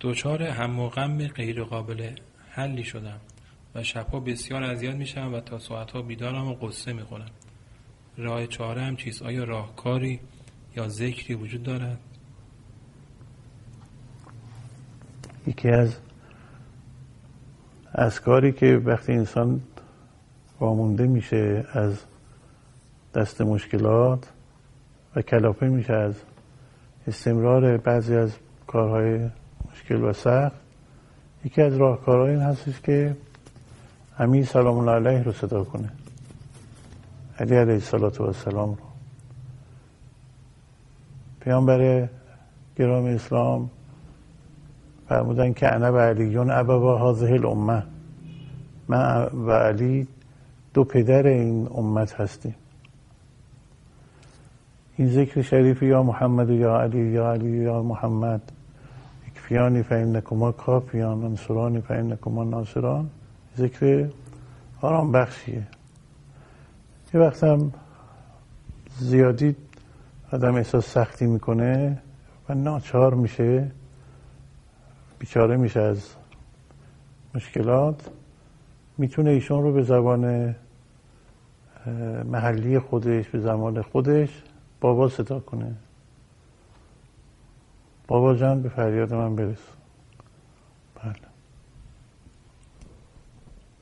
دچار هم و غم غیر قابل حلی شدم و شبها بسیار اذیت میشم و تا ساعتها بیدارم و قصه می‌خورم. راه چاره هم چیست آیا راهکاری یا ذکری وجود دارد. یکی از از کاری که وقتی انسان وامونده میشه از دست مشکلات و کلافه میشه از استمرار بعضی از کارهای مشکل و سخت. یکی از راهکارهای این هستش که امیر سلام الله علیه رو صدا کنه. علی علیه السلام رو. پیامبر گرام اسلام فرمودن که انا و علیون ابوا هذه الامه. من و علی دو پدر این امت هستیم. این ذکر شریف یا محمد یا علی یا علی یا محمد اکفیانی فینکما کافیان انصرانی فینکما ناصران ذکر آرام بخشیه یه وقت هم زیادی آدم احساس سختی می‌کنه و ناچار میشه بیچاره میشه از مشکلات می‌تونه ایشون رو به زبان محلی خودش به زمان خودش بابا صدا کنه بابا جان به فریاد من برس. بله.